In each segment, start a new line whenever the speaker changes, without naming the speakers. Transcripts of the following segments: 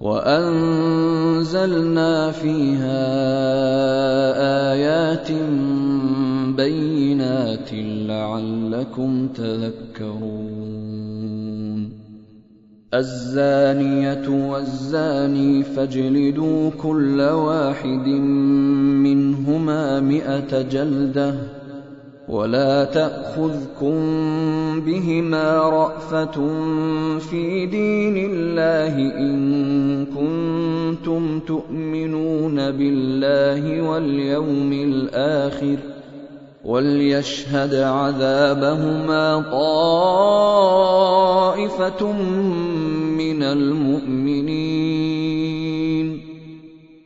وأنزلنا فيها آيات بينات لعلكم تذكرون. الزانية والزاني فاجلدوا كل واحد منهما مئة جلدة ولا تأخذكم بهما رأفة في دين الله كنتم تؤمنون بالله واليوم الآخر وليشهد عذابهما طائفة من المؤمنين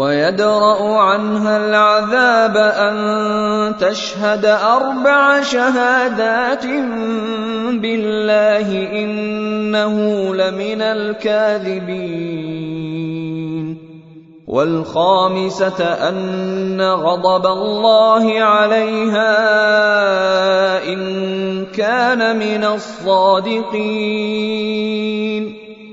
ويدرأ عنها العذاب أن تشهد أربع شهادات بالله إنه لمن الكاذبين. والخامسة أن غضب الله عليها إن كان من الصادقين.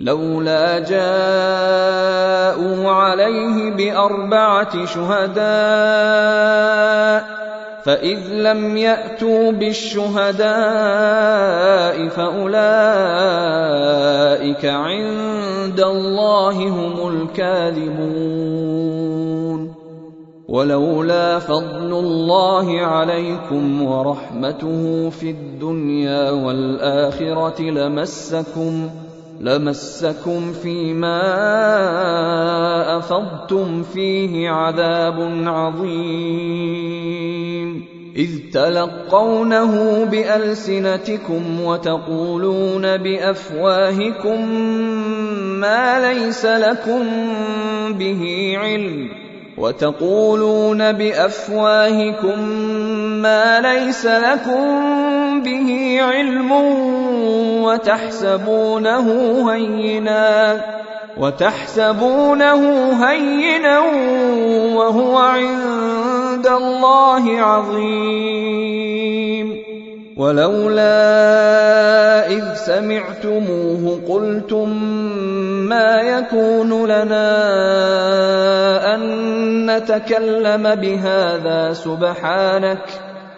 لولا جاءوا عليه بأربعة شهداء فإذ لم يأتوا بالشهداء فأولئك عند الله هم الكاذبون. ولولا فضل الله عليكم ورحمته في الدنيا والآخرة لمسكم لمسكم فيما لافضتم فيه عذاب عظيم. إذ تلقونه بألسنتكم وتقولون بأفواهكم ما ليس لكم به علم وتقولون بأفواهكم ما ليس لكم به علم وتحسبونه هينا وتحسبونه هينا وهو عند الله عظيم. ولولا إذ سمعتموه قلتم ما يكون لنا أن نتكلم بهذا سبحانك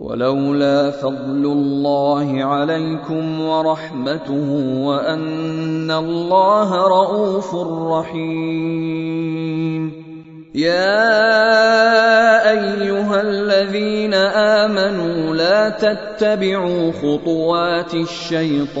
ولولا فضل الله عليكم ورحمته وأن الله رءوف رحيم. يا أيها الذين آمنوا لا تتبعوا خطوات الشيطان.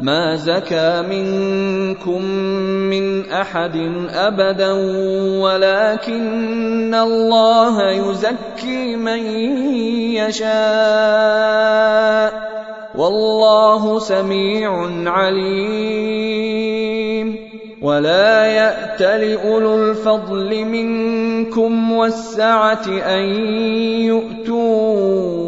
ما زكى منكم من أحد أبدا ولكن الله يزكي من يشاء. والله سميع عليم. ولا يأت لأولو الفضل منكم والسعة أن يؤتوا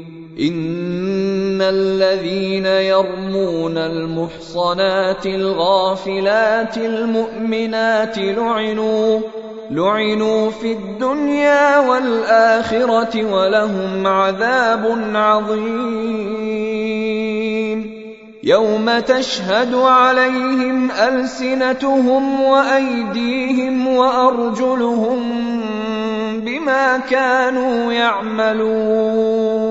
إن الذين يرمون المحصنات الغافلات المؤمنات لعنوا لعنوا في الدنيا والآخرة ولهم عذاب عظيم. يوم تشهد عليهم ألسنتهم وأيديهم وأرجلهم بما كانوا يعملون.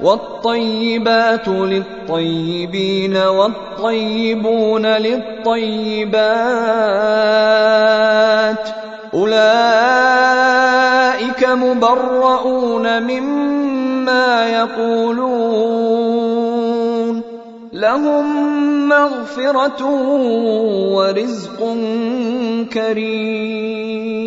والطيبات للطيبين والطيبون للطيبات اولئك مبرؤون مما يقولون لهم مغفره ورزق كريم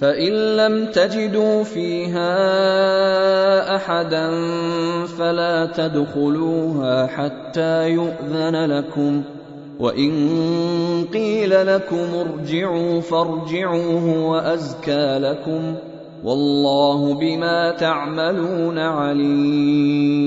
فان لم تجدوا فيها احدا فلا تدخلوها حتى يؤذن لكم وان قيل لكم ارجعوا فارجعوا هو ازكى لكم والله بما تعملون عليم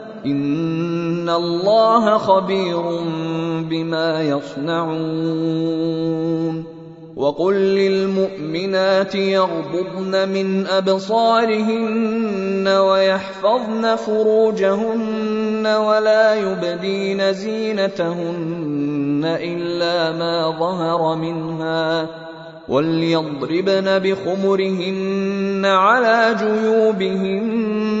ان الله خبير بما يصنعون وقل للمؤمنات يغضضن من ابصارهن ويحفظن فروجهن ولا يبدين زينتهن الا ما ظهر منها وليضربن بخمرهن على جيوبهن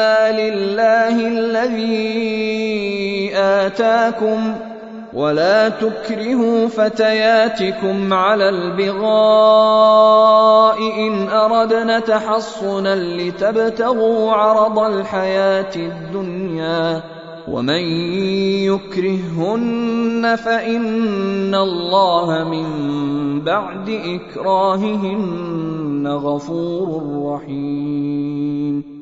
لله الذي اتاكم ولا تكرهوا فتياتكم على البغاء ان اردنا تحصنا لتبتغوا عرض الحياة الدنيا ومن يكرههن فان الله من بعد اكراههن غفور رحيم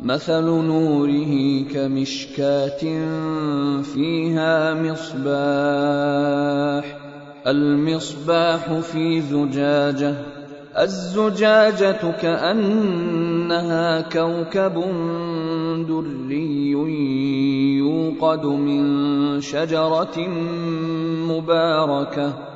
مثل نوره كمشكاة فيها مصباح المصباح في زجاجة الزجاجة كأنها كوكب دري يوقد من شجرة مباركة.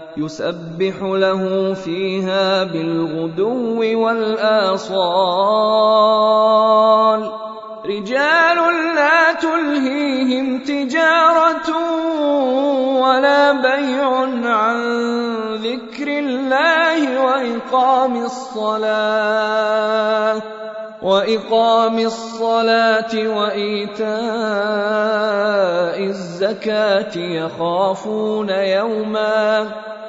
يسبح له فيها بالغدو والآصال. رجال لا تلهيهم تجارة ولا بيع عن ذكر الله وإقام الصلاة. وإقام الصلاة وإيتاء الزكاة يخافون يوماً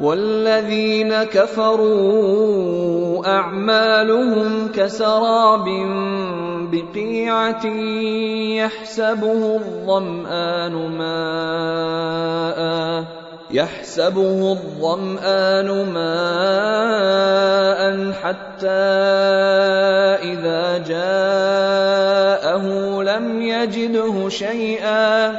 والذين كفروا أعمالهم كسراب بقيعة يحسبه الظمآن ماء يحسبه الظمآن ماء حتى إذا جاءه لم يجده شيئا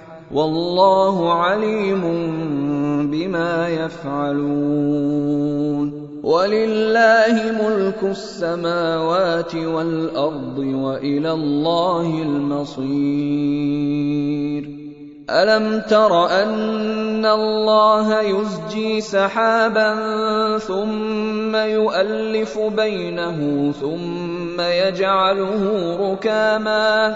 والله عليم بما يفعلون. ولله ملك السماوات والأرض وإلى الله المصير. ألم تر أن الله يزجي سحابا ثم يؤلف بينه ثم يجعله ركاما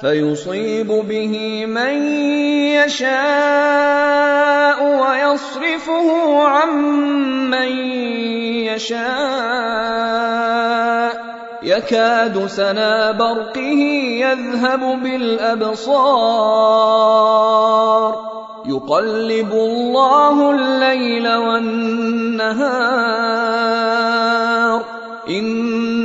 فيصيب به من يشاء ويصرفه عن من يشاء. يكاد سنا برقه يذهب بالأبصار. يقلب الله الليل والنهار.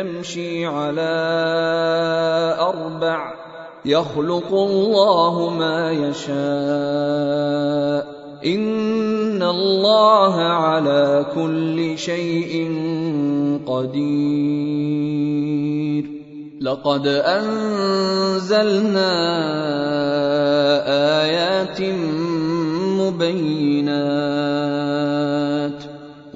يمشي على أربع يخلق الله ما يشاء. إن الله على كل شيء قدير. لقد أنزلنا آيات مبينات.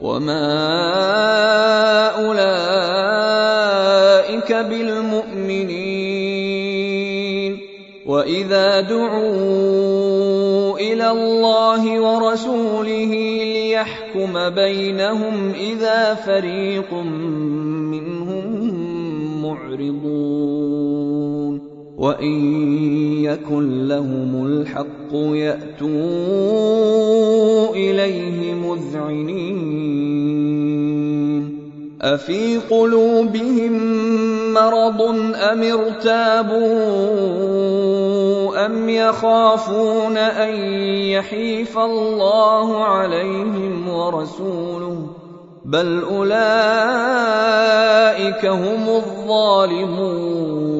وما اولئك بالمؤمنين واذا دعوا إلى الله ورسوله ليحكم بينهم اذا فريق منهم معرضون وان يكن لهم الحق ياتوا اليه مذعنين افي قلوبهم مرض ام ارتابوا ام يخافون ان يحيف الله عليهم ورسوله بل اولئك هم الظالمون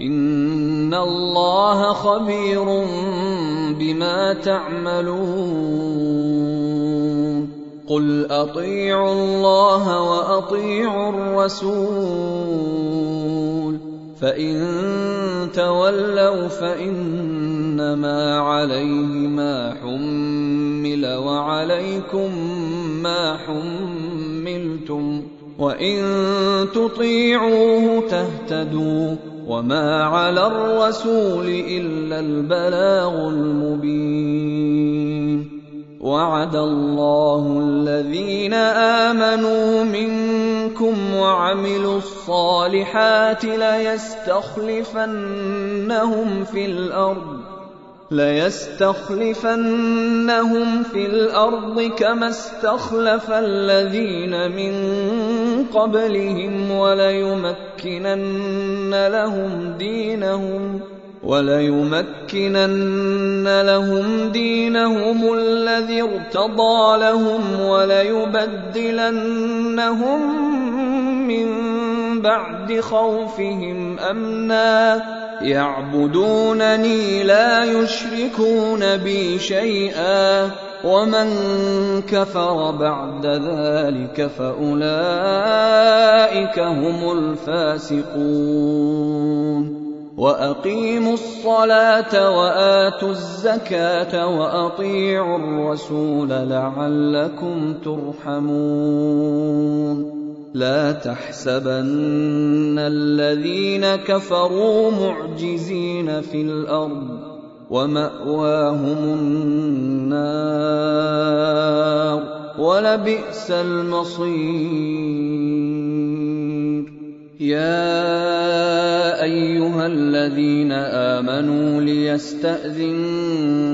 ان الله خبير بما تعملون. قل اطيعوا الله واطيعوا الرسول. فان تولوا فانما عليه ما حمل وعليكم ما حملتم. وان تطيعوه تهتدوا. وما على الرسول الا البلاغ المبين وعد الله الذين امنوا منكم وعملوا الصالحات ليستخلفنهم في الأرض ليستخلفنهم في الأرض كما استخلف الذين من قبلهم وليمكنن لهم دينهم وليمكنن لهم دينهم الذي ارتضى لهم وليبدلنهم من بعد خوفهم امنا يعبدونني لا يشركون بي شيئا ومن كفر بعد ذلك فأولئك هم الفاسقون. وأقيموا الصلاة وآتوا الزكاة وأطيعوا الرسول لعلكم ترحمون. لا تحسبن الذين كفروا معجزين في الأرض ومأواهم النار ولبئس المصير. يا أيها الذين آمنوا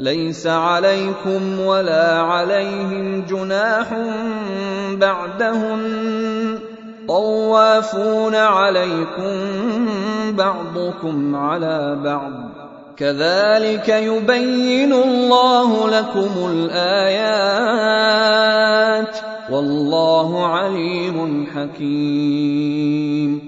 ليس عليكم ولا عليهم جناح بعدهن. طوافون عليكم بعضكم على بعض. كذلك يبين الله لكم الآيات. والله عليم حكيم.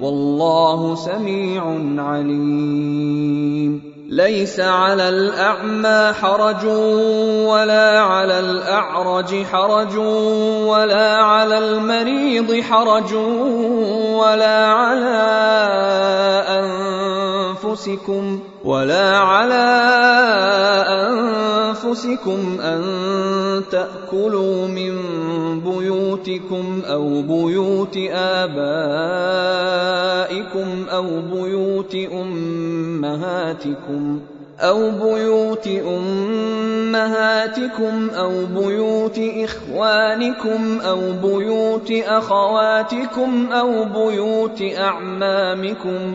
والله سميع عليم. ليس على الأعمى حرج ولا على الأعرج حرج ولا على المريض حرج ولا على أنفسكم. ولا على أنفسكم أن تأكلوا من بيوتكم أو بيوت آبائكم أو بيوت أمهاتكم أو بيوت أمهاتكم أو بيوت إخوانكم أو بيوت أخواتكم أو بيوت أعمامكم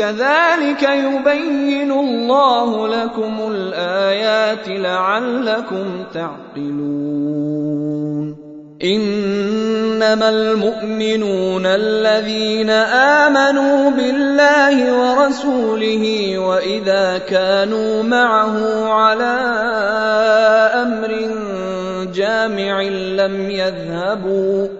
كذلك يبين الله لكم الآيات لعلكم تعقلون. إنما المؤمنون الذين آمنوا بالله ورسوله وإذا كانوا معه على أمر جامع لم يذهبوا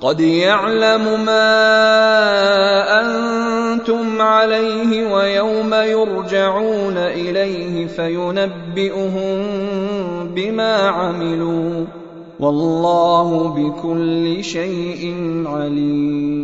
قد يعلم ما أنتم عليه ويوم يرجعون إليه فينبئهم بما عملوا والله بكل شيء عليم.